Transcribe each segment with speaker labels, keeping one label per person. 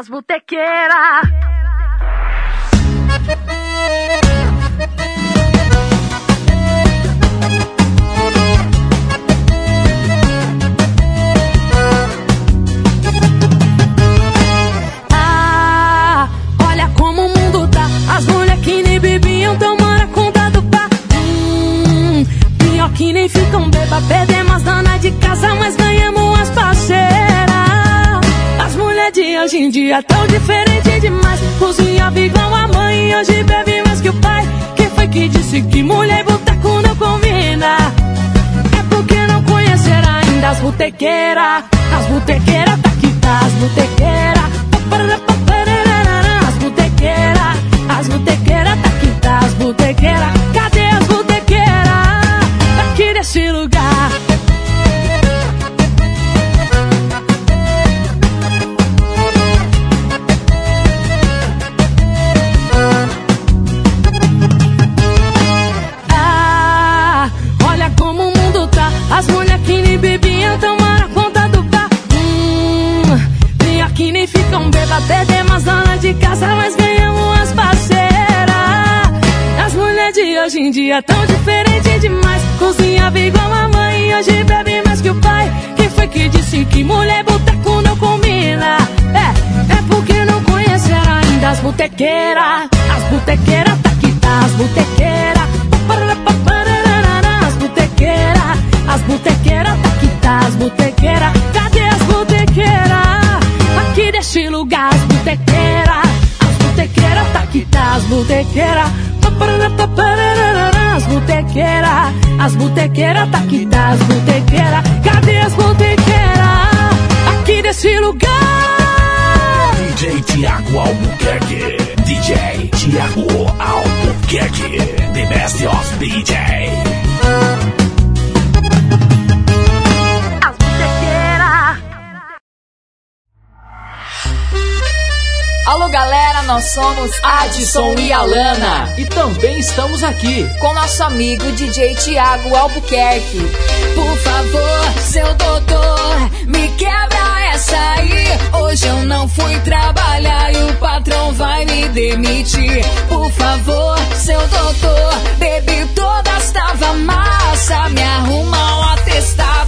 Speaker 1: as botequeiras. Em dia tão diferente demais. Cozinhava igual a mãe hoje bebe mais que o pai. Quem foi que disse que mulher e boteco não combina? É porque não conheceram ainda as botequeiras. As botequeiras tá aqui, tá as botequeiras. As botequeiras, as botequeiras de casa, mas ganhamos as parceiras. As mulheres de hoje em dia tão diferente demais. Cozinhava igual a mãe e hoje bebe mais que o pai. Quem foi que disse que mulher boteco não combina? É, é porque não conheceram ainda as botequeiras. As botequeiras tá aqui, tá as botequeiras. As botequeiras, as botequeiras tá aqui, tá as botequeiras. Cadê as botequeiras? Desse lugar, as botequeiras. As botequeiras tá aqui, tá as botequeiras. As botequeiras, as botequeiras tá aqui, tá as botequeiras. Cadê as botequeiras? Aqui desse lugar.
Speaker 2: DJ Tiago Albuquerque. DJ Tiago Albuquerque. The best of DJ.
Speaker 3: Alô galera, nós somos Adson e Alana
Speaker 4: E também estamos aqui.
Speaker 3: com nosso amigo DJ Tiago Albuquerque.
Speaker 5: Por favor, seu doutor, me quebra essa aí. Hoje eu não fui trabalhar e o patrão vai me demitir. Por favor, seu doutor, bebi todas, tava massa. Me arruma um atestado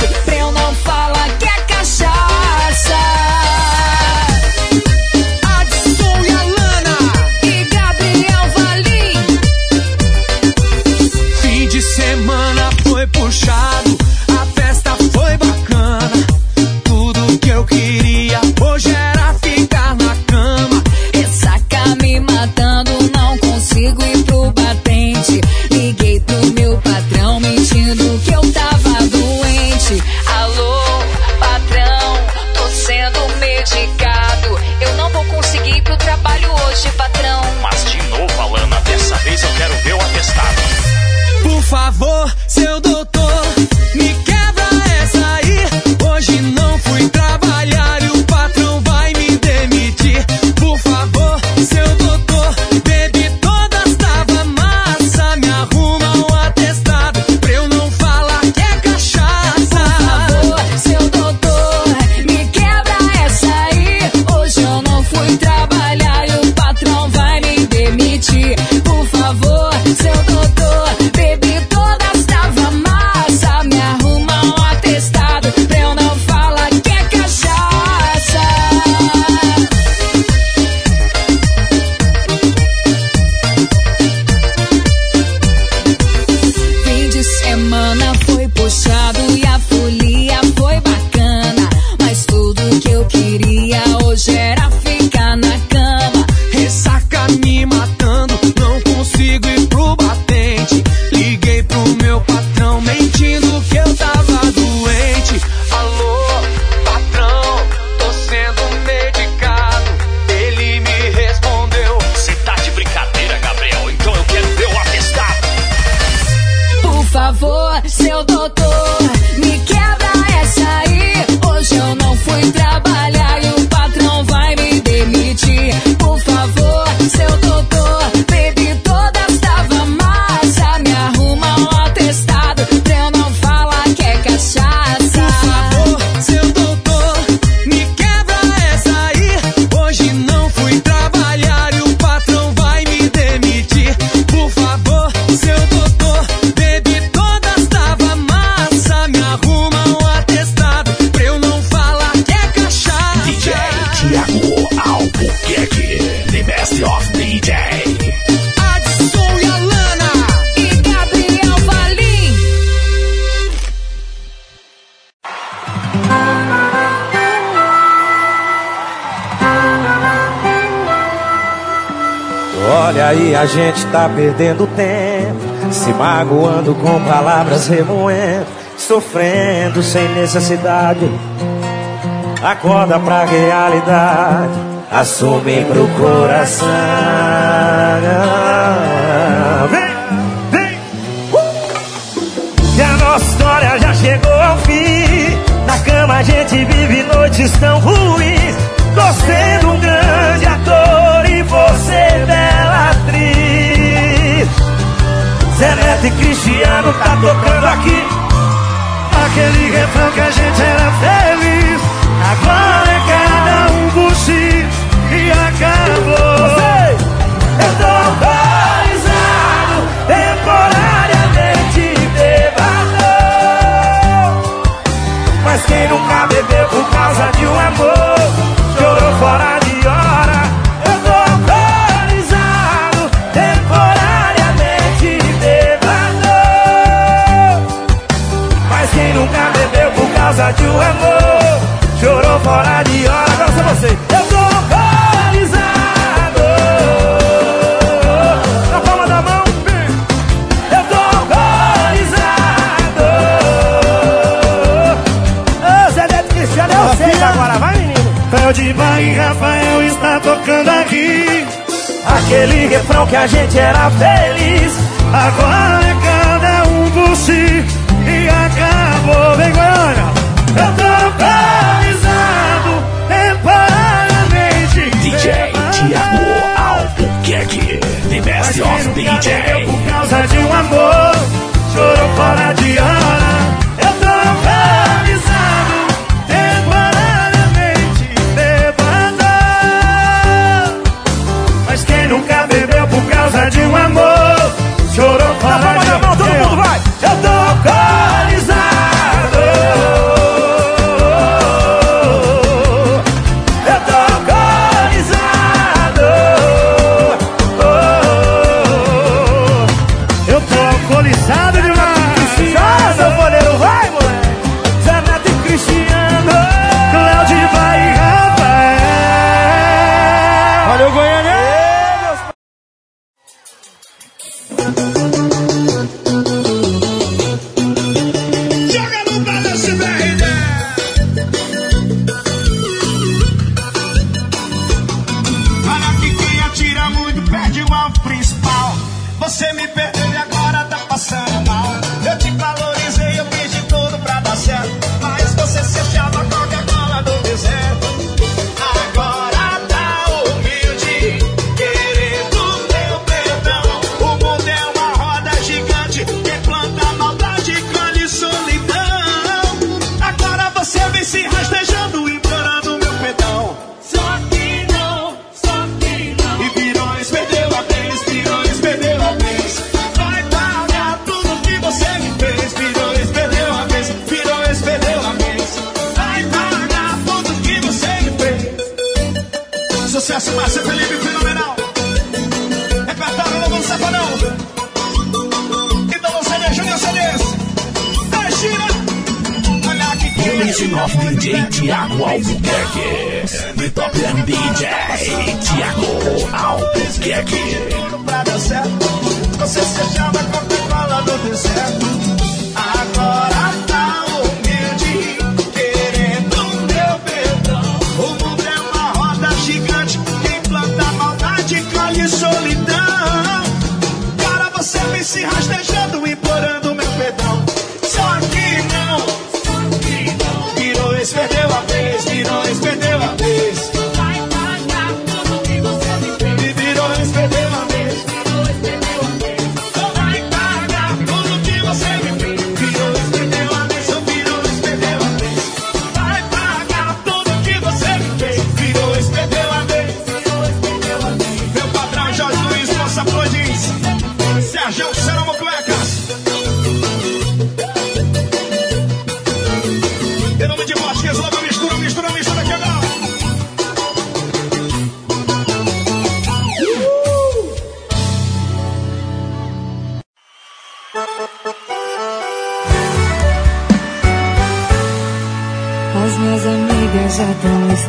Speaker 6: perdendo tempo, se magoando com palavras remoendo, sofrendo sem necessidade. Acorda pra realidade, assume pro coração. Vem, vem! Uh! E a nossa história já chegou ao fim. Na cama a gente vive noites tão ruins. Never forget a gente era feliz. Agora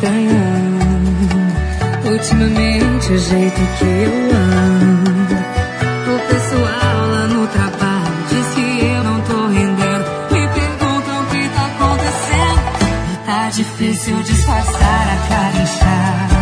Speaker 7: Tá.
Speaker 1: Ultimamente, o jeito que eu amo. O pessoal lá no trabalho diz que eu não tô rendendo. Me perguntam o que tá acontecendo. E tá difícil disfarçar a cara inchada.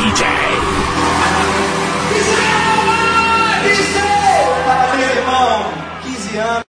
Speaker 2: DJ.
Speaker 8: Irmão, 15 anos.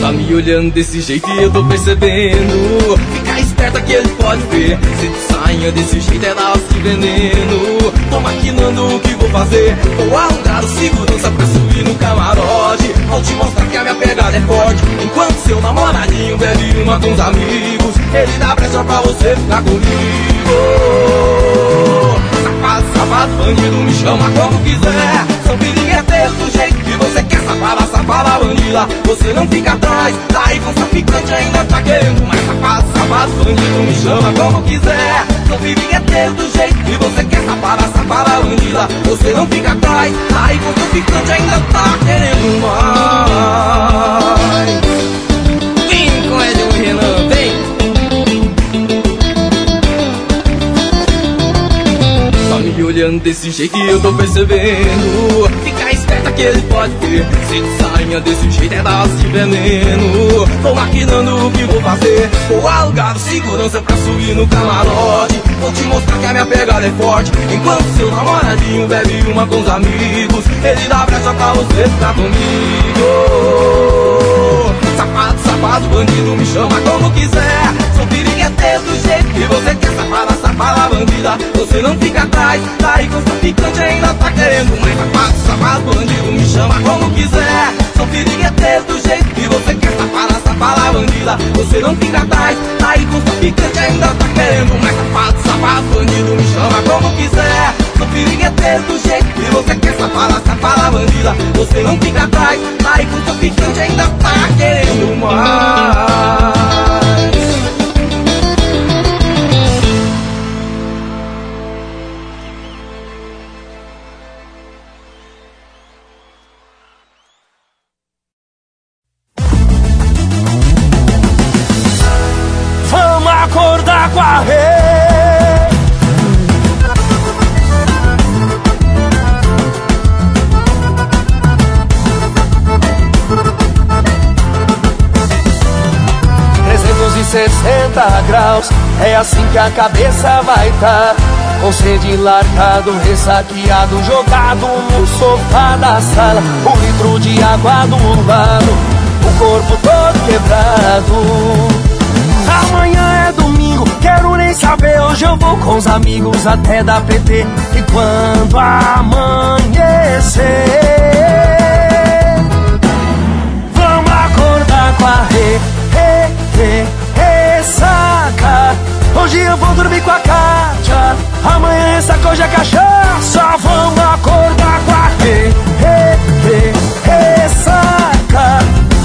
Speaker 7: Tá me olhando desse jeito e eu tô percebendo Fica esperta que ele pode ver Se tu sainha desse jeito é se veneno Tô maquinando o que vou fazer? Vou alugar o segurança pra subir no camarote. Vou te mostrar que a minha pegada é forte. Enquanto seu namoradinho bebe uma com os amigos Ele dá pressão pra você ficar comigo. Safado, safado, bandido, me chama como quiser. São pirigueteiros do jeito que você quer Safada, safada, bandida, você não fica atrás. Daí com traficante ainda tá querendo mais Safado, safado, bandido, me chama como quiser. São pirigueteiros do jeito que você quer. Safada, safada, bandida, você não fica atrás. Daí com traficante ainda tá querendo mais olhando desse jeito e eu tô percebendo. Fica esperta que ele pode ver Se tu sainha desse jeito é dar se veneno. Tô maquinando o que vou fazer. Vou alugar segurança pra subir no camarote. Vou te mostrar que a minha pegada é forte. Enquanto seu namoradinho bebe uma com os amigos Ele dá brecha pra você ficar comigo. Safado, safado, bandido, me chama como quiser. Sou pirigueteiro do jeito que você quer Safada, safada, bandida, você não fica atrás. Daí com traficante ainda tá querendo. Mais Safado, safado, bandido, me chama como quiser. Sou pirigueteiro do jeito que você quer. Safada, safada, bandida, você não fica atrás. Daí com traficante ainda tá querendo. Mais Safado, safado, bandido, me chama como quiser. Sou pirigueteiro do jeito que você quer. Safada, safada, bandida, você não fica atrás. Daí
Speaker 9: vai tá Com sede largado, ressaqueado Jogado no sofá da sala Um litro de água do lado O corpo todo quebrado Amanhã é domingo, quero nem saber. Hoje eu vou com os amigos até da PT. E quando amanhecer, vamos acordar com a Hoje eu vou dormir com a Kátia. Amanhã essa coisa é cachaça. Vamos acordar com a re, re, re, ressaca.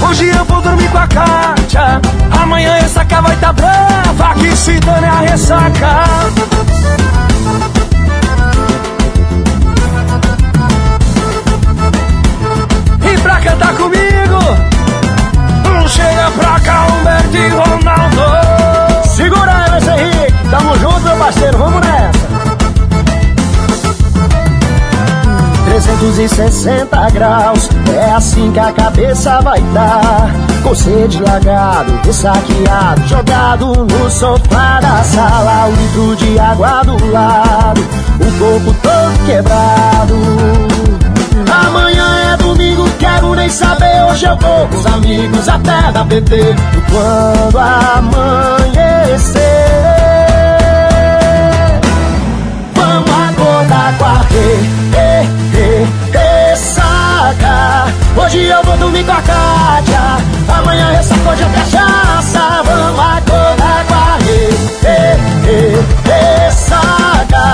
Speaker 9: Hoje eu vou dormir com a Kátia. Amanhã essa cá vai tá brava. Que se dane a ressaca. E pra cantar comigo, chega pra cá, Humberto e Ronaldo.
Speaker 10: Segura essa, Henrique. Tamo junto, meu parceiro. Vamos nessa. 360 graus, é assim que a cabeça vai dar. Com sede lagado, ressaqueado, jogado no sofá da sala. Um litro de água do lado, o corpo todo quebrado. Amanhã é domingo, quero nem saber. Hoje eu vou com os amigos até da PT. Quando amanhecer, vamos acordar com a re, re, re, ressaca. Hoje eu vou dormir com a Kátia. Amanhã ressaca, hoje é cachaça. Vamos acordar com a re, re, re, ressaca.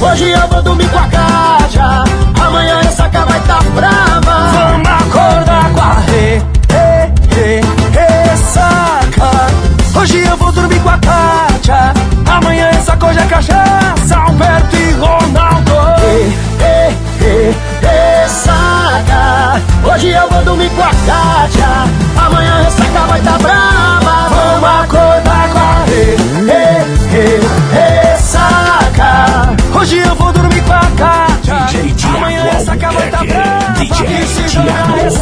Speaker 10: Hoje eu vou dormir com a Kátia. Amanhã ressaca vai tá brava.
Speaker 9: Vamos acordar com a re, re, re, ressaca. Hoje eu vou dormir com a Kátia. Amanhã essa coisa é cachaça. Alberto e Ronaldo.
Speaker 10: Re, re, re, ressaca. Hoje eu vou dormir com a Kátia. Amanhã ressaca vai tá brava.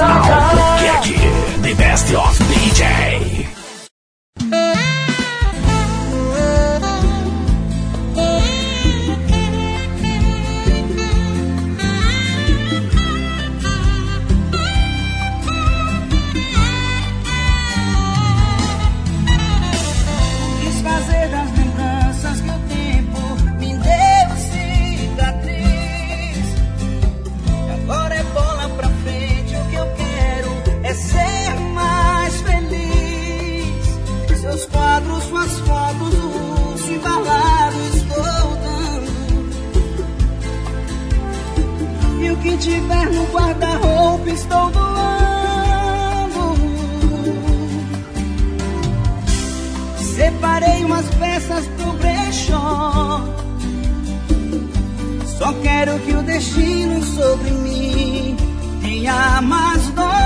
Speaker 11: sometimes. No guarda-roupa estou doando. Separei umas peças pro brechó. Só quero que o destino sobre mim tenha mais dó.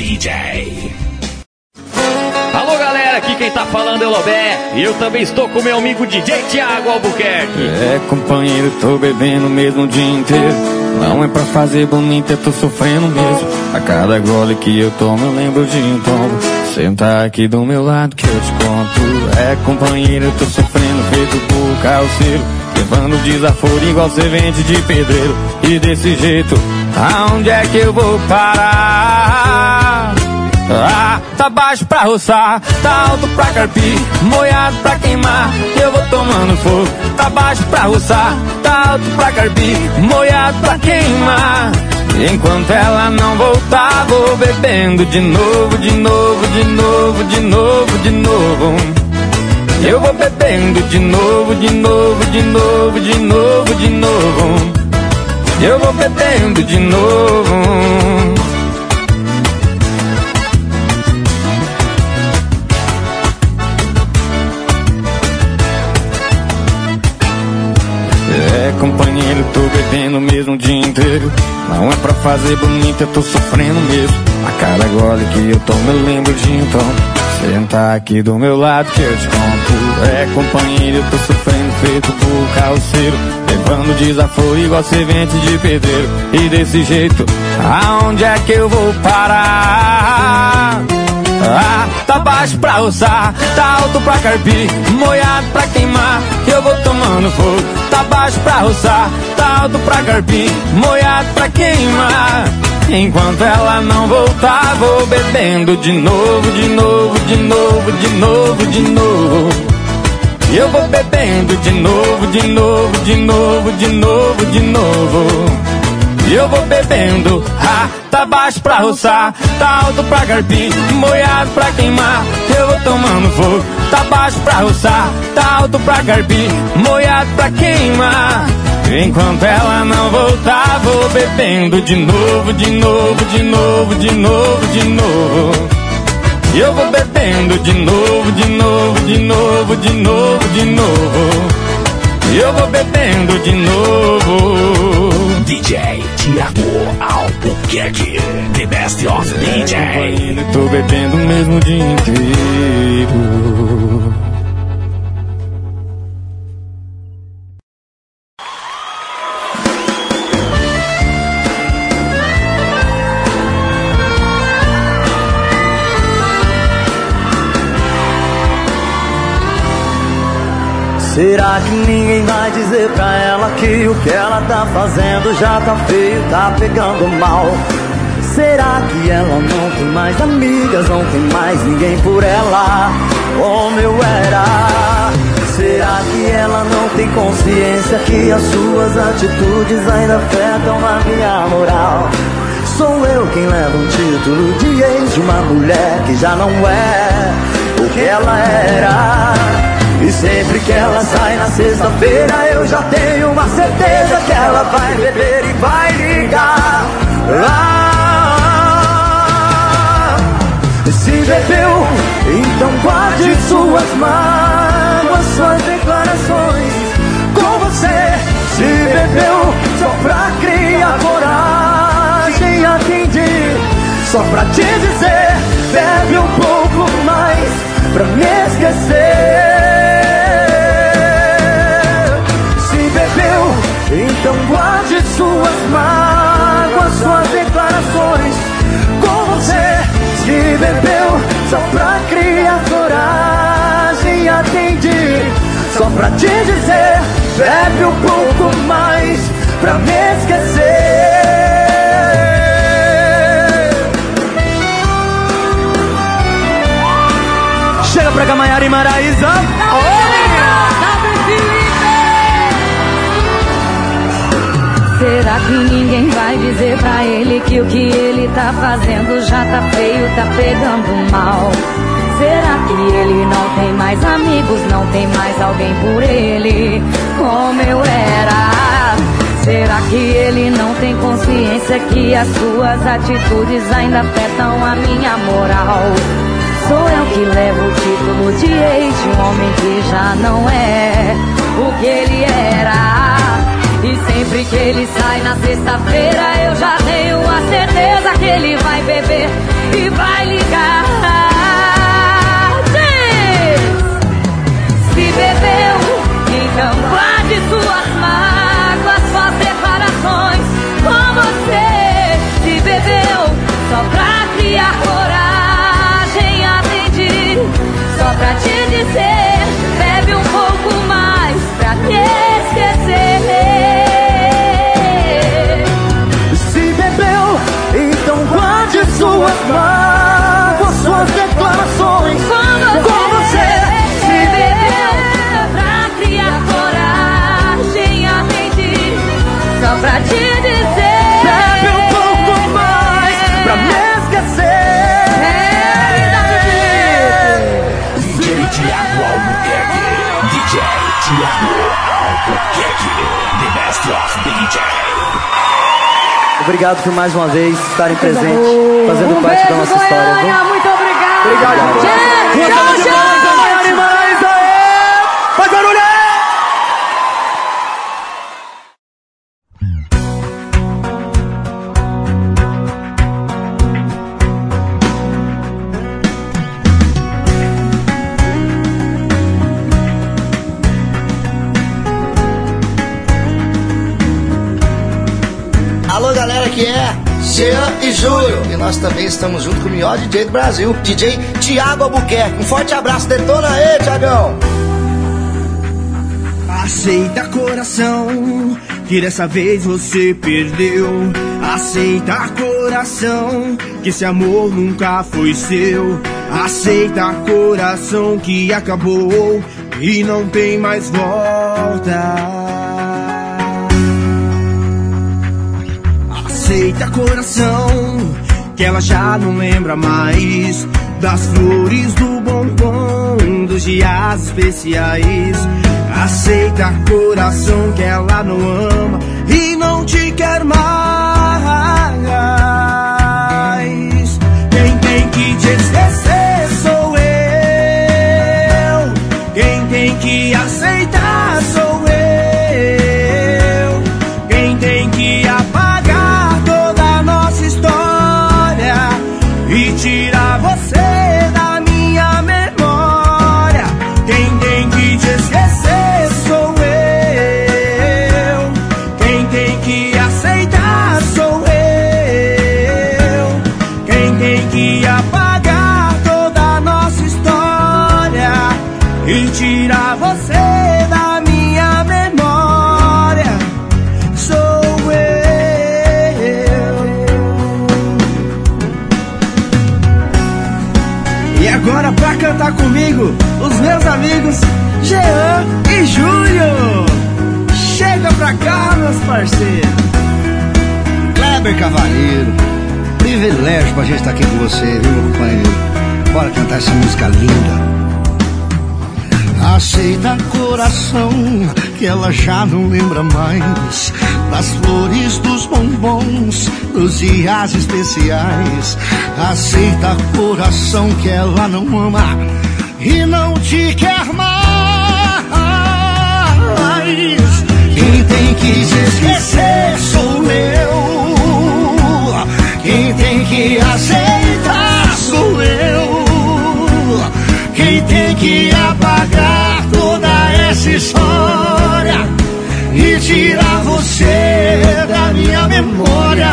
Speaker 2: DJ.
Speaker 12: Alô galera, aqui quem tá falando é o Lobé e eu também estou com meu amigo DJ Thiago Albuquerque.
Speaker 13: É, companheiro, tô bebendo mesmo o dia inteiro. Não é pra fazer bonito, eu tô sofrendo mesmo. A cada gole que eu tomo, eu lembro de um tombo. Senta aqui do meu lado que eu te conto. É, companheiro, eu tô sofrendo feito por calceiro. Levando desaforo igual servente de pedreiro. E desse jeito, aonde é que eu vou parar? Ah, tá baixo pra roçar, tá alto pra carpir, molhado pra queimar, eu vou tomando fogo. Tá baixo pra roçar, tá alto pra carpir, molhado pra queimar. Enquanto ela não voltar, vou bebendo de novo, de novo, de novo, de novo, de novo. Eu vou bebendo de novo, de novo, de novo, de novo, de novo. Eu vou bebendo de novo. Companheiro, tô bebendo mesmo o dia inteiro. Não é pra fazer bonito, eu tô sofrendo mesmo. A cada gole que eu tomo, eu lembro de então. Senta aqui do meu lado que eu te conto. É, companheiro, eu tô sofrendo feito por calceiro. Levando desaforo igual servente de pedreiro. E desse jeito, aonde é que eu vou parar? Ah, tá baixo pra roçar, tá alto pra carpir, molhado pra queimar, eu vou tomando fogo. Tá baixo pra roçar, tá alto pra carpir, molhado pra queimar. Enquanto ela não voltar, vou bebendo de novo, de novo, de novo, de novo, de novo. Eu vou bebendo de novo, de novo, de novo, de novo, de novo. E eu vou bebendo, ah, tá baixo pra roçar, tá alto pra carpir, molhado pra queimar. Eu vou tomando fogo, tá baixo pra roçar, tá alto pra carpir, molhado pra queimar. Enquanto ela não voltar, vou bebendo de novo, de novo, de novo, de novo, de novo. E eu vou bebendo de novo, de novo, de novo, de novo, de novo. E eu vou bebendo de novo.
Speaker 2: DJ Tiago Albuquerque, the best of DJ.
Speaker 13: Tô bebendo mesmo o dia inteiro.
Speaker 14: Será que ninguém vai dizer pra ela que o que ela tá fazendo já tá feio, tá pegando mal? Será que ela não tem mais amigas, não tem mais ninguém por ela? Como eu era? Será que ela não tem consciência que as suas atitudes ainda afetam a minha moral? Sou eu quem leva um título de ex de uma mulher que já não é o que ela era. E sempre que ela sai na sexta-feira, eu já tenho uma certeza que ela vai beber e vai ligar. Ah, se bebeu, então guarde suas mágoas, suas declarações. Com você, se bebeu, só pra criar coragem, atende. Só pra te dizer, bebe um pouco mais pra me esquecer. Só pra te dizer, bebe um pouco mais pra me esquecer. Chega pra Gamaiara e Maraísa.
Speaker 15: Será que ninguém vai dizer pra ele que o que ele tá fazendo já tá feio, tá pegando mal? Será que ele não tem mais amigos, não tem mais alguém por ele, como eu era? Será que ele não tem consciência que as suas atitudes ainda afetam a minha moral? Sou eu que levo o título de ex de um homem que já não é o que ele era. E sempre que ele sai na sexta-feira, eu já tenho a certeza que ele vai beber e vai ligar. Se bebeu, então guarde suas mágoas, suas declarações com você. Se bebeu, só pra criar coragem, atendi, só pra te dizer, bebe um pouco mais pra te esquecer.
Speaker 14: suas mágoas, Obrigado por mais uma vez estarem presentes, fazendo
Speaker 15: um
Speaker 14: parte da nossa história.
Speaker 15: Goiânia,
Speaker 14: viu?
Speaker 15: muito obrigado.
Speaker 14: Obrigado.
Speaker 15: Gente, tchau, tchau.
Speaker 10: Jean e nós também estamos junto com o melhor DJ do Brasil, DJ Tiago Albuquerque. Um forte abraço, detona aí, Tiagão.
Speaker 8: Aceita coração, que dessa vez você perdeu. Aceita coração, que esse amor nunca foi seu. Aceita coração que acabou e não tem mais volta. Aceita coração, que ela já não lembra mais das flores do bombom, dos dias especiais. Aceita coração que ela não ama e não te quer mais. Quem tem que te esquecer Jean e Júlio. Chega pra cá, meus parceiros.
Speaker 16: Kleber Cavaleiro, privilégio pra gente estar aqui com você, viu, meu companheiro? Bora cantar essa música linda. Aceita coração, que ela já não lembra mais das flores, dos bombons, dos dias especiais. Aceita coração, que ela não ama e não te quer mais. Quem tem que esquecer sou eu. Quem tem que aceitar sou eu. Quem tem que apagar toda essa história e tirar você da minha memória.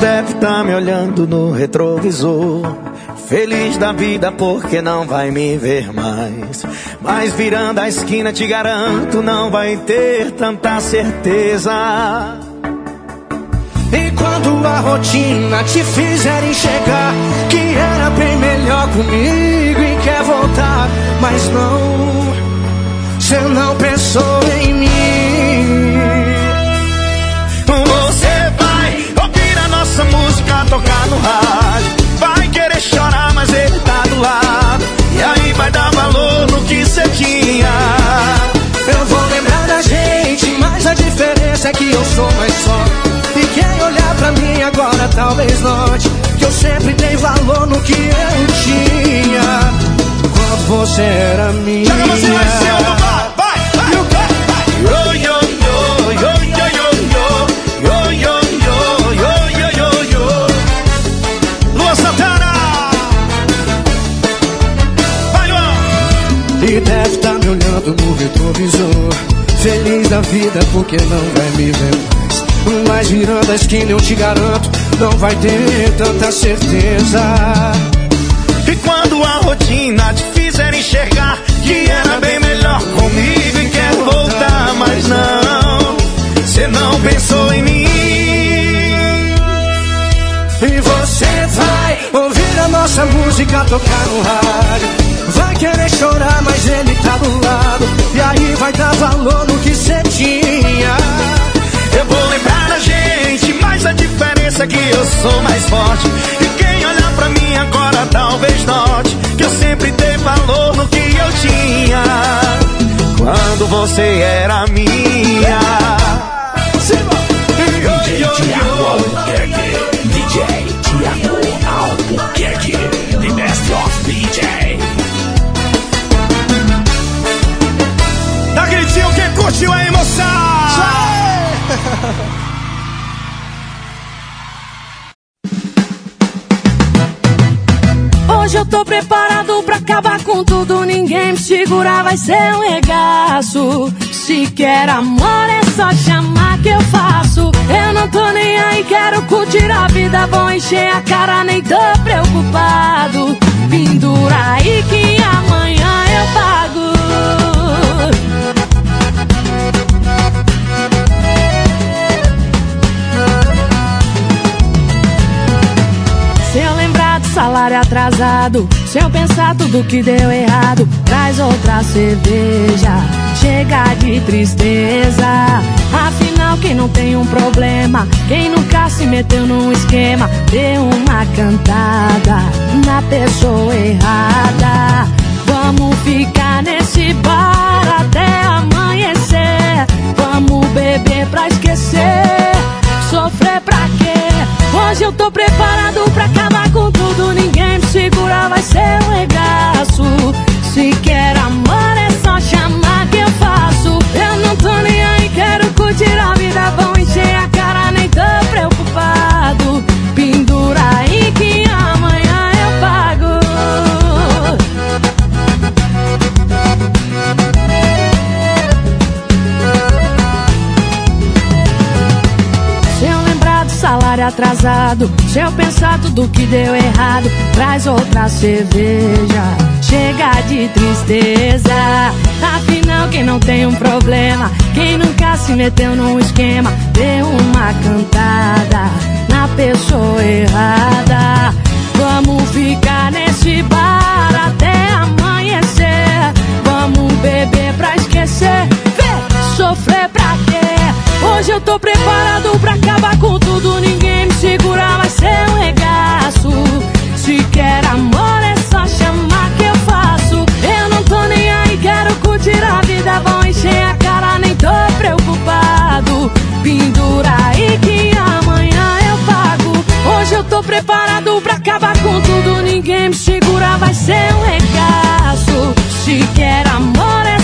Speaker 17: Deve tá me olhando no retrovisor. Feliz da vida porque não vai me ver mais. Mas virando a esquina, te garanto, não vai ter tanta certeza. E quando a rotina te fizer enxergar que era bem melhor comigo e quer voltar, mas não, você não pensou em mim. Música tocar no rádio. Vai querer chorar, mas ele tá do lado. E aí vai dar valor no que você tinha. Eu vou lembrar da gente, mas a diferença é que eu sou mais forte. E quem olhar pra mim agora talvez note que eu sempre dei valor no que eu tinha. Quando você era minha. Você vai ser o no retrovisor. Feliz da vida porque não vai me ver mais. Mas virando a esquina eu te garanto, não vai ter tanta certeza. E quando a rotina te fizer enxergar que era bem melhor comigo e quer voltar, mas não, você não pensou em mim. Você vai ouvir a nossa música tocar no rádio. Vai querer chorar, mas ele tá do lado. E aí vai dar valor no que você tinha. Eu vou lembrar da gente, mas a diferença é que eu sou mais forte. E quem olhar pra mim agora talvez note que eu sempre dei valor no que eu tinha. Quando você era minha.
Speaker 2: The best of DJ.
Speaker 8: Dá gritinho quem curtiu aí, moçada!
Speaker 1: Hoje eu tô preparado pra acabar com tudo. Ninguém me segurar, vai ser um regaço. Se quer amor, é só chamar que eu faço. Eu não tô nem aí, quero curtir a vida. Vou encher a cara, nem tô preocupado. Pendura aí que amanhã eu pago. Se eu lembrar do salário atrasado, se eu pensar tudo que deu errado, traz outra cerveja, chega de tristeza. Afinal, quem não tem um problema, quem nunca se meteu num esquema, deu uma cantada na pessoa errada. Vamos ficar nesse bar até amanhecer. Vamos beber pra esquecer. Sofrer pra quê? Hoje eu tô preparado pra acabar com tudo. Ninguém me segura, vai ser um regaço. Se quer amor, é só chamar que eu faço. Eu não tô nem aí, quero curtir a vida. Vão atrasado, se eu pensar tudo que deu errado, traz outra cerveja, chega de tristeza. Afinal, quem não tem um problema, quem nunca se meteu num esquema, deu uma cantada na pessoa errada. Vamos ficar nesse bar até amanhecer. Vamos beber pra esquecer, Vê, sofrer pra quê? Hoje eu tô preparado pra acabar com tudo. Ninguém me segura, vai ser um regaço. Se quer amor, é só chamar que eu faço. Eu não tô nem aí, quero curtir a vida. Vão encher a cara, nem tô preocupado. Pendura aí que amanhã eu pago. Hoje eu tô preparado pra acabar com tudo. Ninguém me segura, vai ser um regaço. Se quer amor, é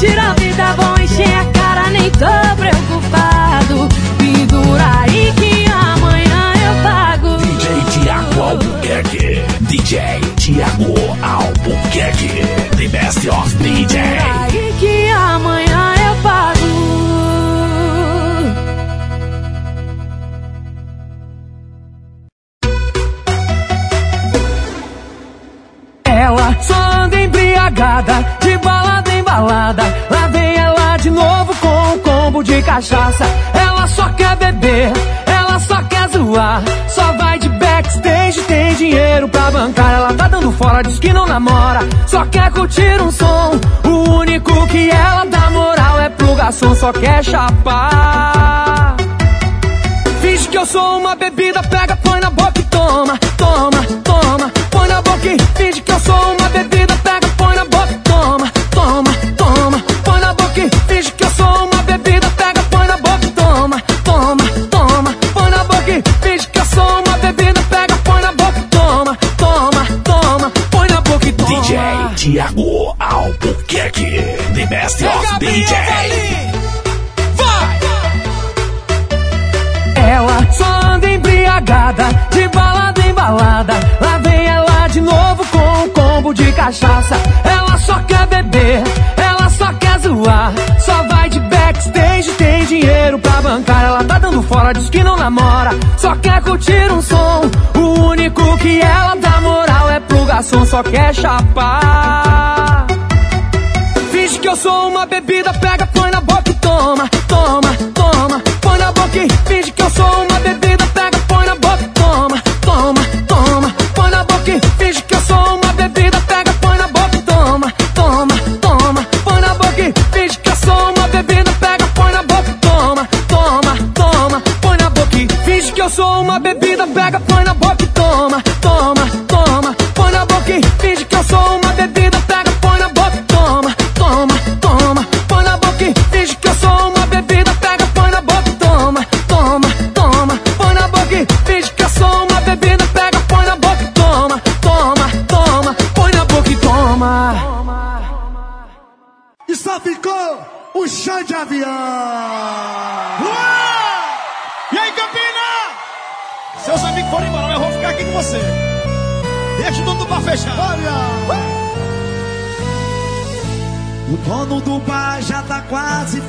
Speaker 1: curtir a vida. Vou encher a cara, nem tô preocupado. Pendura aí que amanhã eu pago.
Speaker 2: DJ Tiago Albuquerque, DJ Tiago Albuquerque, the best of DJ.
Speaker 1: Aí que amanhã eu pago.
Speaker 18: Ela só anda embriagada, de balada balada. Lá vem ela de novo com um combo de cachaça. Ela só quer beber, ela só quer zoar. Só vai de backstage, tem dinheiro pra bancar. Ela tá dando fora, diz que não namora. Só quer curtir um som. O único que ela dá moral é pro garçom, só quer chapar. Finge que eu sou uma bebida, pega, põe na boca e toma, toma, toma. Põe na boca e finge que eu sou uma bebida, pega, põe na boca e toma, diz que não namora. Só quer curtir um som. O único que ela dá moral é pro garçom, só quer chapar. Finge que eu sou uma bebida, pega, põe na boca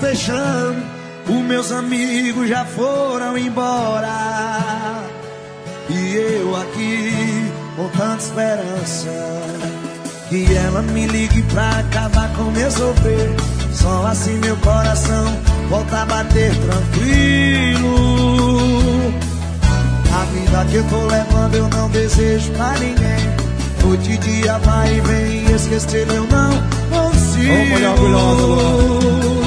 Speaker 19: fechando. Os meus amigos já foram embora. E eu aqui com tanta esperança. Que ela me ligue pra acabar com meu sofrer. Só assim meu coração volta a bater tranquilo. A vida que eu tô levando eu não desejo pra ninguém. Noite e dia vai e vem, esquecer eu não consigo.
Speaker 17: Ô, mulher orgulhosa,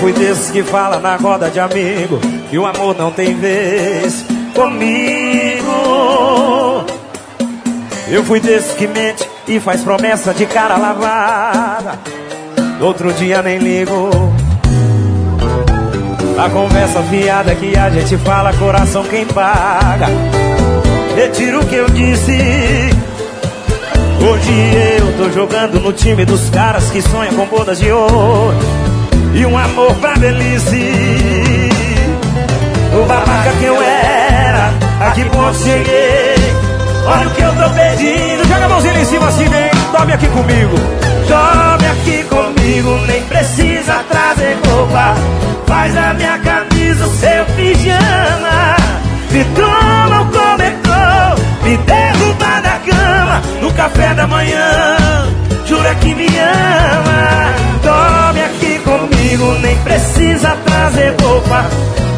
Speaker 6: fui desses que fala na roda de amigo que o amor não tem vez comigo. Eu fui desses que mente e faz promessa de cara lavada. Outro dia nem ligo. A conversa fiada que a gente fala, coração quem paga. Retiro o que eu disse. Hoje eu tô jogando no time dos caras que sonham com bodas de ouro e um amor pra velhice. O babaca que eu era, a que ponto cheguei. Olha o que eu tô pedindo. Joga a mãozinha em cima assim, vem. Tome aqui comigo. Tome aqui comigo, nem precisa trazer roupa. Faz a minha camisa o seu pijama. Me toma o cobertor, me derruba da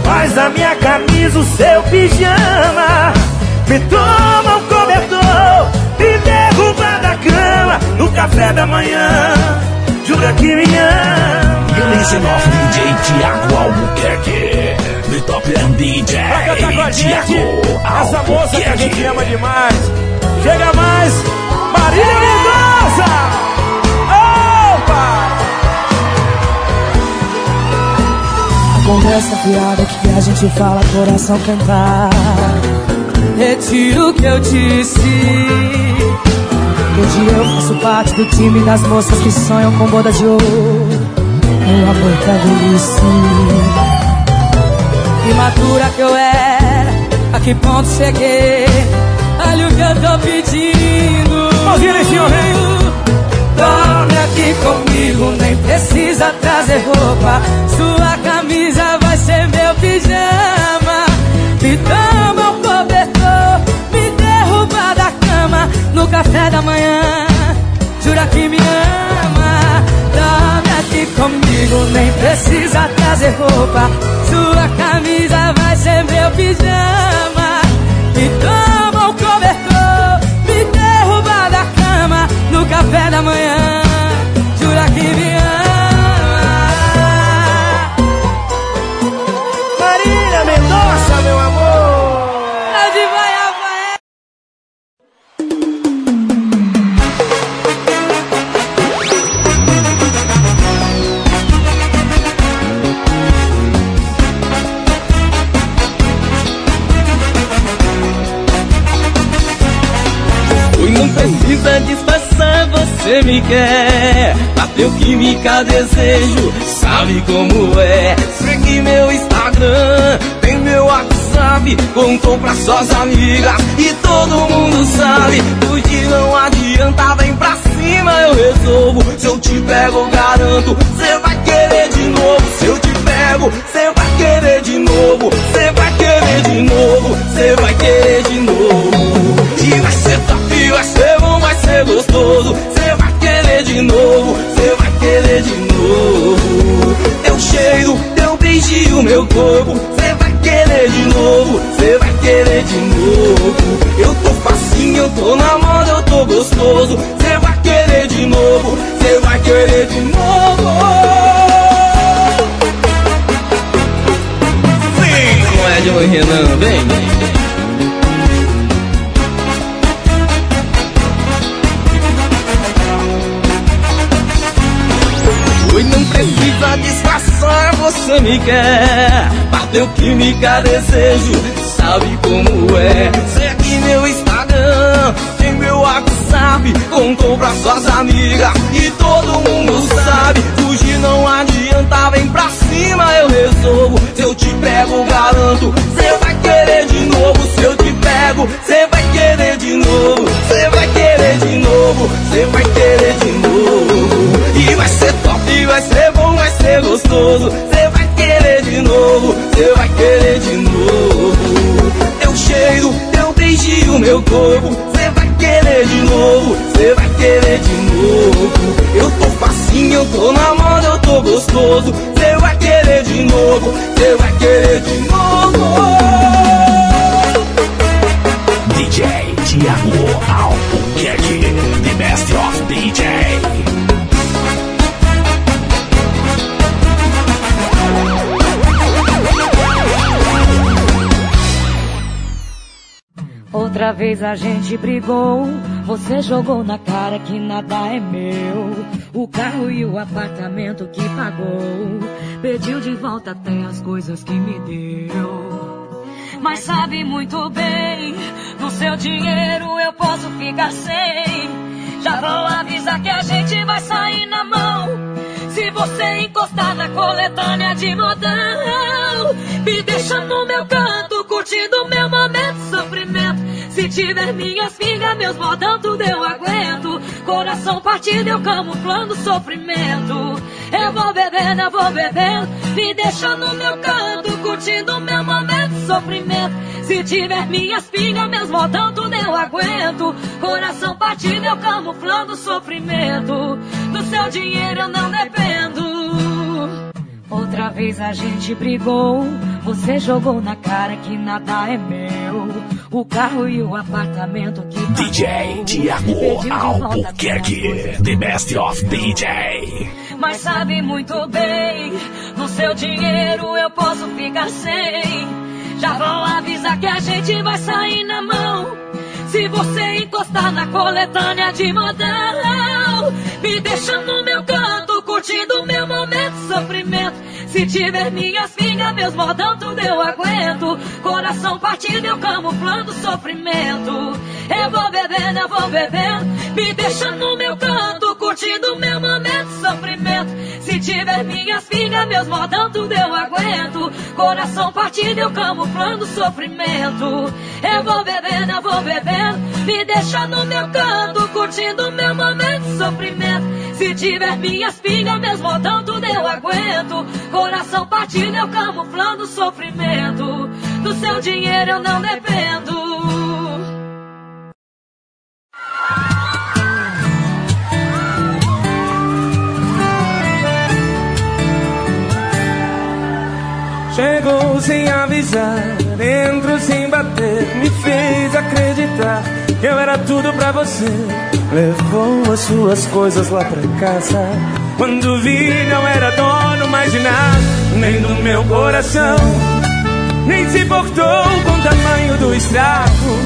Speaker 6: Faz a minha camisa o seu pijama. Me toma um cobertor, me derruba da cama no café da manhã. Jura que me ama.
Speaker 2: Listen off DJ Tiago Albuquerque. The Top DJ.
Speaker 9: Pra cantar com a gente,
Speaker 2: Tiago
Speaker 9: essa moça que a gente ama demais. Chega mais, Marília Mendonça!
Speaker 15: Conversa fiada que a gente fala, coração cantar. Retiro o que eu disse. Hoje eu faço parte do time das moças que sonham com boda de ouro. Meu amor pra velhice. Imatura que eu era, a que ponto cheguei? Olha o que eu tô pedindo.
Speaker 9: Mãozinha em cima.
Speaker 15: Dorme aqui comigo, nem precisa trazer roupa. Sua camisa ser meu pijama. Me toma um cobertor, me derruba da cama no café da manhã. Jura que me ama. Dorme aqui comigo, nem precisa trazer roupa. Sua camisa vai ser meu pijama. Me toma um cobertor, me derruba da cama no café da manhã.
Speaker 7: Disfarçar, você me quer. Bateu química, desejo, sabe como é. Segue meu Instagram, tem meu WhatsApp. Contou pra suas amigas e todo mundo sabe. Fugir não adianta, vem pra cima, eu resolvo. Se eu te pego, garanto, cê vai querer de novo. Se eu te pego, cê vai querer de novo. Cê vai querer de novo, cê vai querer de novo. Gostoso. Cê vai querer de novo, cê vai querer de novo. Teu cheiro, teu beijinho, meu corpo. Cê vai querer de novo, cê vai querer de novo. Eu tô facinho, eu tô na moda, eu tô gostoso. Cê vai querer de novo, cê vai querer de novo. Vem com Edson e Renan, vem, vem. Não precisa disfarçar, você me quer. Bateu química, desejo, sabe como é. Segue meu Instagram, tem meu WhatsApp. Contou pra suas amigas e todo mundo sabe. Fugir não adianta, vem pra cima, eu resolvo. Se eu te pego, garanto, cê vai querer de novo. Se eu te pego, cê vai querer de novo. Cê vai querer de novo, cê vai querer de novo. Vai ser top, vai ser bom, vai ser gostoso. Cê vai querer de novo, cê vai querer de novo. Teu cheiro, teu beijinho, meu corpo. Cê vai querer de novo, cê vai querer de novo. Eu tô facinho, eu tô na moda, eu tô gostoso. Cê vai querer de novo, cê vai querer de novo.
Speaker 2: DJ Tiago Albuquerque. The best of DJ.
Speaker 15: Outra vez a gente brigou, você jogou na cara que nada é meu. O carro e o apartamento que pagou, pediu de volta até as coisas que me deu. Mas sabe muito bem, no seu dinheiro eu posso ficar sem. Já vou avisar que a gente vai sair na mão. Se você encostar na coletânea de modão, me deixa no meu canto, curtindo meu momento de sofrimento. Se tiver minhas filhas, meus modão, tudo eu aguento. Coração partido, eu camuflando sofrimento. Eu vou bebendo, eu vou bebendo, me deixa no meu canto, curtindo meu momento de sofrimento. Se tiver minhas filhas, meus modão, tudo eu aguento. Coração partido, eu camuflando sofrimento. Do seu dinheiro eu não dependo. Outra vez a gente brigou, você jogou na cara que nada é meu. O carro e o apartamento que pagou,
Speaker 2: DJ Tiago Albuquerque. The best of DJ.
Speaker 15: mas sabe muito bem, No seu dinheiro eu posso ficar sem. Já vão avisar que a gente vai sair na mão. Se você encostar na coletânea de modão, me deixa no meu canto, curtindo meu momento de sofrimento. Se tiver minhas fingas, meus modão, tudo eu aguento. Coração partido, eu camuflando sofrimento. Eu vou bebendo, eu vou bebendo, me deixa no meu canto, curtindo meu momento de sofrimento. Se tiver minhas fingas, meus modão, tudo eu aguento. Coração partido, eu camuflando sofrimento. Eu vou bebendo, eu vou bebendo, me deixa no meu canto, curtindo meu momento de sofrimento. Se tiver minhas pingas, meus modão, tudo eu aguento. Coração partido, eu camuflando sofrimento. Do seu dinheiro eu não dependo.
Speaker 20: Chegou sem avisar, entrou sem bater, me fez acreditar que eu era tudo pra você. Levou as suas coisas lá pra casa. Quando vi, não era dono mais de nada, nem do meu coração. Nem se importou com o tamanho do estrago.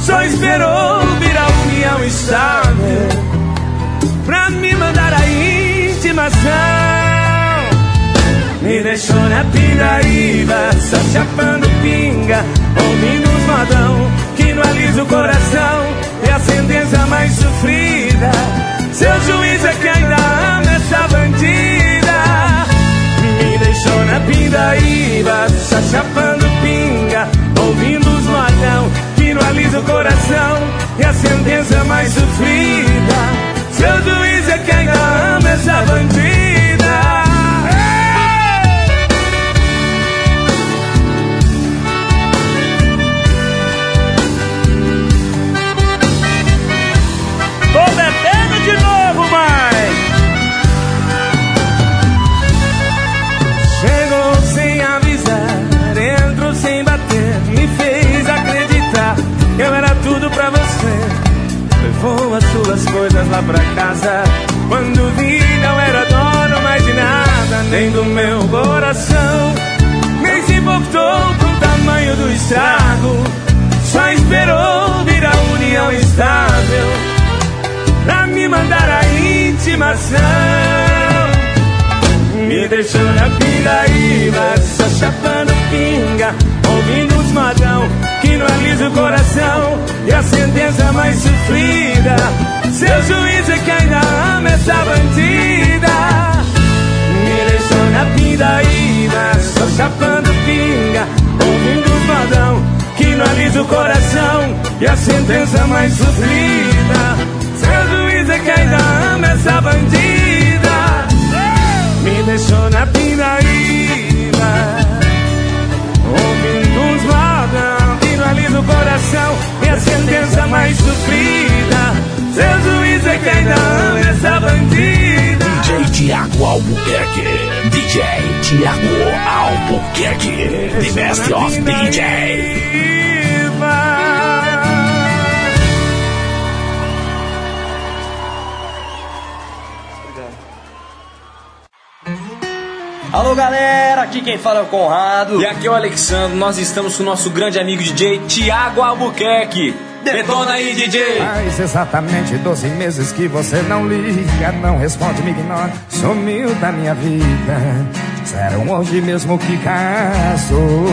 Speaker 20: Só esperou vir a união estável pra me mandar a intimação. Me deixou na pindaíba, só chapando pinga, ouvindo os modão que não alisa o coração. É a sentença mais sofrida. Seu juiz é que ainda ama Me deixou na pindaíba, só chapando pinga, ouvindo os modão que alisa o coração. É a sentença mais sofrida. Seu juiz é que ainda ama essa bandida. Coisas lá pra casa. Quando vi, não era dono mais de nada, nem do meu coração. Nem se importou com o tamanho do estrago. Só esperou vir a união estável pra me mandar a intimação. Me deixou na pindaíba, só chapando pinga, ouvindo os modão o coração. E a sentença mais sofrida, seu juiz é que ainda ama essa bandida. Me deixou na pindaíba, só chapando pinga, ouvindo os modão que não alisa o coração. E a sentença mais sofrida, seu juiz é que ainda ama essa bandida. Me deixou na pindaíba Ouvindo uns modão Que não alisa o coração E a sentença mais sofrida Seu juiz é que ainda ama essa bandida
Speaker 2: DJ Tiago Albuquerque. DJ Tiago Albuquerque. The best of DJ.
Speaker 8: Alô galera, aqui quem fala é o Conrado. E aqui é o Alexandre. Nós estamos com o nosso grande amigo DJ Tiago Albuquerque. Detona aí, DJ!
Speaker 21: Faz exatamente 12 meses que você não liga, não responde, me ignora, sumiu da minha vida. Disseram hoje mesmo que casou.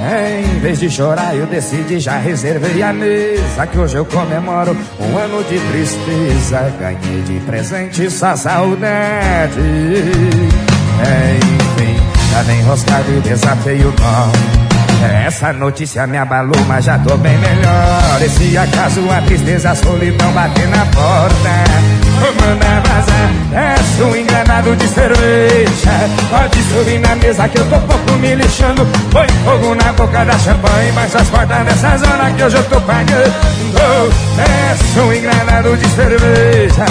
Speaker 21: Em vez de chorar, eu decidi, já reservei a mesa. Que hoje eu comemoro um ano de tristeza. Ganhei de presente só saudade. Enfim, já vem enroscado e desafio não. Essa notícia me abalou, mas já tô bem melhor. E se acaso a tristeza, a solidão bater na porta, vou mandar vazar. Desce um engranado de cerveja. Pode subir na mesa que eu tô pouco me lixando. Põe fogo na boca da champanhe, mas as portas dessa zona que hoje eu tô pagando. Desce um engranado de cerveja.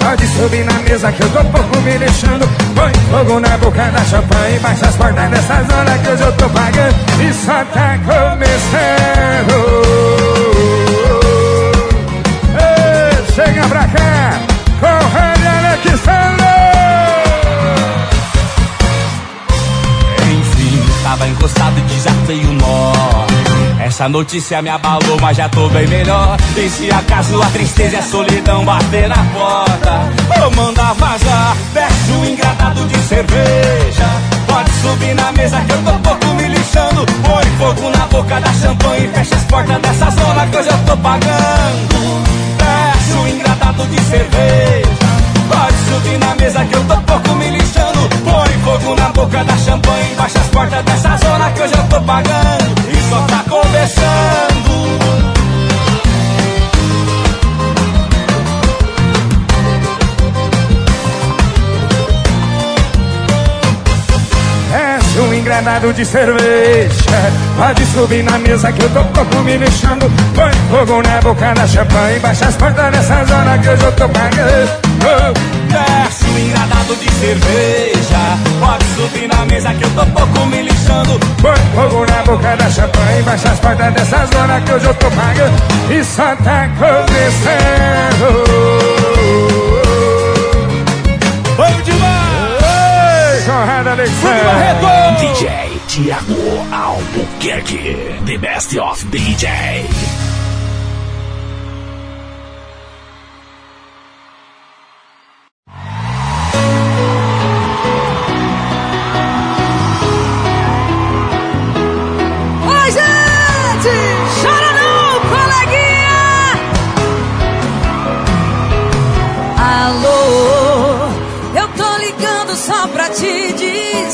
Speaker 21: Pode subir na mesa que eu tô pouco me lixando põe fogo na boca da champanhe Baixa as portas nessas horas que hoje eu tô pagando. E só tá começando. Ei, Chega pra cá, correndo Alexandre! Enfim, tava encostado e desatei o nó.
Speaker 8: Essa notícia me abalou, mas já tô bem melhor. E se acaso a tristeza e a solidão bater na porta, eu manda vazar. Desce o engradado de cerveja. Pode subir na mesa que eu tô pouco me lixando. Põe fogo na boca da champanhe fecha as portas dessa zona que hoje eu tô pagando. Desce o engradado de cerveja. Pode subir na mesa que eu tô pouco me lixando. Põe fogo na boca da champanhe, baixa as portas dessa zona que eu tô pagando. E só tá começando.
Speaker 21: Engrenado de cerveja. Pode subir na mesa que eu tô pouco me lixando Põe fogo na boca da champanhe Baixa as portas dessa zona que hoje eu tô pagando.
Speaker 8: Desce um engradado de cerveja. Pode subir na mesa que eu tô pouco me lixando.
Speaker 21: Põe fogo na boca da champanhe Baixa as portas dessa zona que hoje eu tô pagando. Só tá começando.
Speaker 8: Vamos demais!
Speaker 21: Conrado
Speaker 2: DJ Tiago Albuquerque, the best of DJ.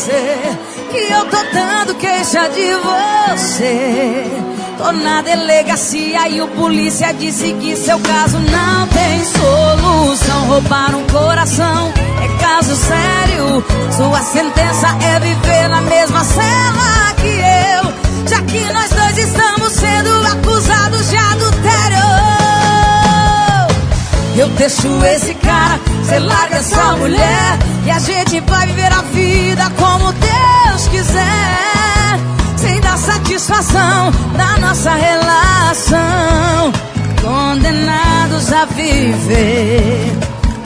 Speaker 22: Dizer que eu tô dando queixa de você. Tô na delegacia e o polícia disse que seu caso não tem solução. Roubar um coração é caso sério. Sua sentença é viver na mesma cela que eu. Já que nós dois estamos sendo acusados de adultério. Eu deixo esse cara, cê larga essa mulher. E a gente vai viver a vida como Deus quiser. Sem dar satisfação da nossa relação. Condenados a viver.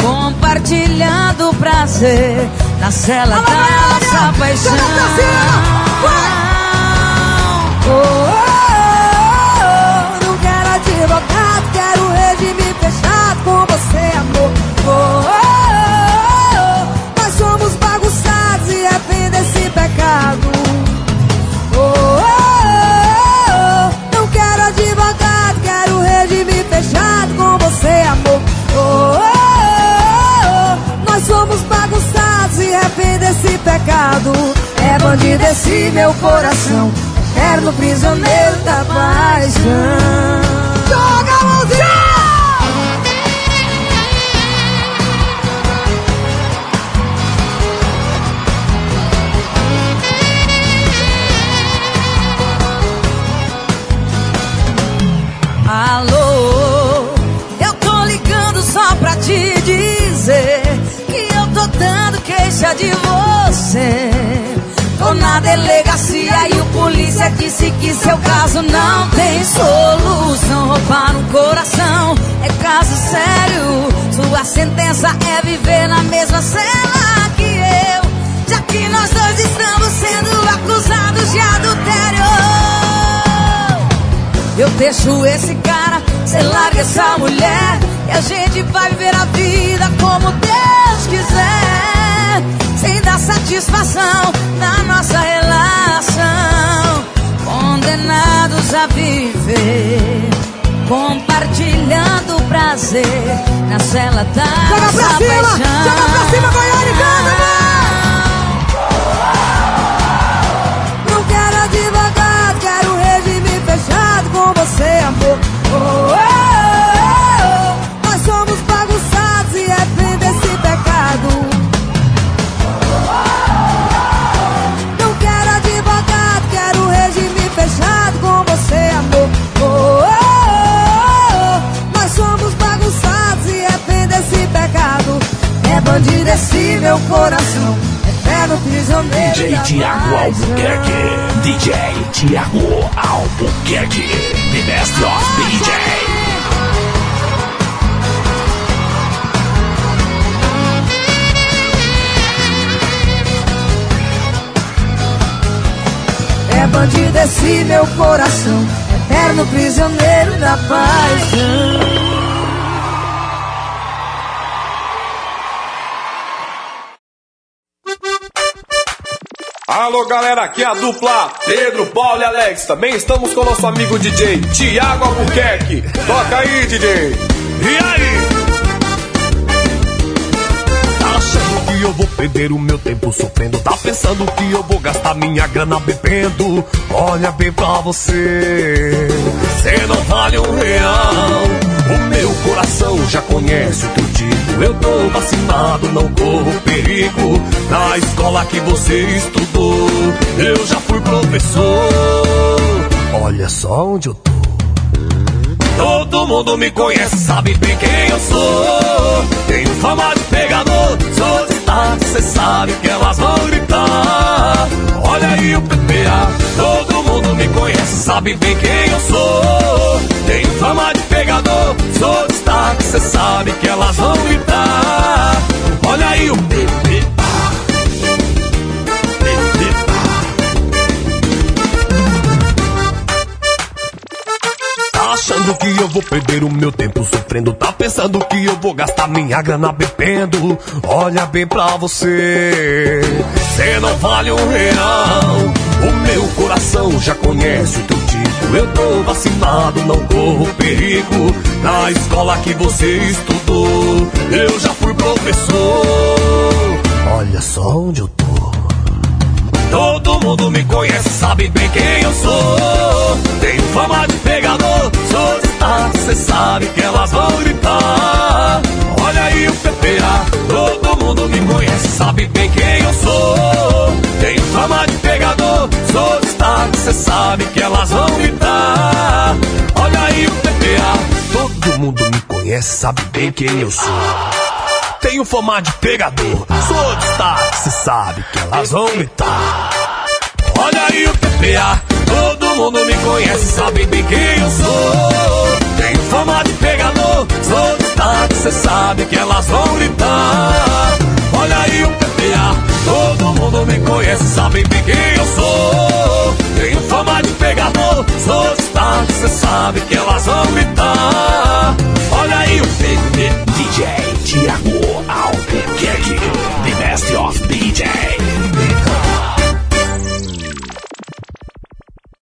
Speaker 22: Compartilhando o prazer na cela da nossa paixão. Oh, oh, oh, você, amor. Oh, oh, oh, nós somos bagunçados e arrepende desse pecado. Oh, não quero advogado, quero regime fechado com você, amor. Oh, nós somos bagunçados e arrepende desse pecado. É bandido esse meu coração, eterno prisioneiro da paixão. Joga Alô, eu tô ligando só pra te dizer que eu tô dando queixa de você. Tô na delegacia e o polícia disse que seu caso não tem solução. Roubar um coração é caso sério. Sua sentença é viver na mesma cela que eu. Já que nós dois estamos sendo acusados de adultério. Eu deixo esse cara, cê larga essa mulher. E a gente vai viver a vida como Deus quiser. Sem dar satisfação na nossa relação. Condenados a viver. Compartilhando o prazer na cela da
Speaker 23: Joga pra cima!
Speaker 22: paixão.
Speaker 23: Joga pra cima, Goiânia, canta, Não quero advogado, quero regime fechado com você, amor. É bandido esse meu coração, eterno prisioneiro.
Speaker 2: DJ Tiago. Albuquerque. DJ Tiago Albuquerque. The best of DJ.
Speaker 23: É bandido esse meu coração,
Speaker 1: eterno prisioneiro da paixão.
Speaker 24: Alô galera, aqui é a dupla Pedro, Paulo e Alex. Também estamos com nosso amigo DJ Tiago Albuquerque. Toca aí, DJ. E aí?
Speaker 25: Tá achando que eu vou perder o meu tempo sofrendo? Tá pensando que eu vou gastar minha grana bebendo? Olha bem pra você, cê não vale um real. O meu coração já conhece o teu. Eu tô vacinado, não corro perigo. Na escola que você estudou, eu já fui professor. Olha só onde eu tô. Todo mundo me conhece, sabe bem quem eu sou. Tenho fama de pegador, sou destaque, cê sabe que elas vão gritar. Olha aí o PPA, todo mundo me conhece, sabe bem quem eu sou. Tenho fama de pegador, sou destaque, cê sabe que elas vão gritar. Olha aí o PPA. Tá achando que eu vou perder o meu tempo sofrendo? Tá pensando que eu vou gastar minha grana bebendo? Olha bem pra você, cê não vale um real. O meu coração já conhece o teu tipo. Eu tô vacinado, não corro perigo. Na escola que você estudou, eu já fui professor. Olha só onde eu tô. Todo mundo me conhece, sabe bem quem eu sou. Tenho fama de pegador, sou destaque, cê sabe que elas vão gritar. Olha aí o PPA, todo mundo me conhece, sabe bem quem eu sou. Tenho fama de pegador, sou destaque, cê sabe que elas vão gritar. Olha aí o PPA, todo mundo me conhece, sabe bem quem eu sou. Tenho fama de pegador, sou destaque, cê sabe que elas vão gritar. Olha aí o PPA, todo mundo me conhece, sabe bem quem eu sou fama de pegador. Sou destaque, cê sabe que elas vão gritar. Olha aí o PPA, todo mundo me conhece, sabe bem quem eu sou. Tenho fama de pegador, sou destaque, cê sabe que elas vão gritar. Olha aí o PPA.
Speaker 2: DJ Tiago Albuquerque, the best of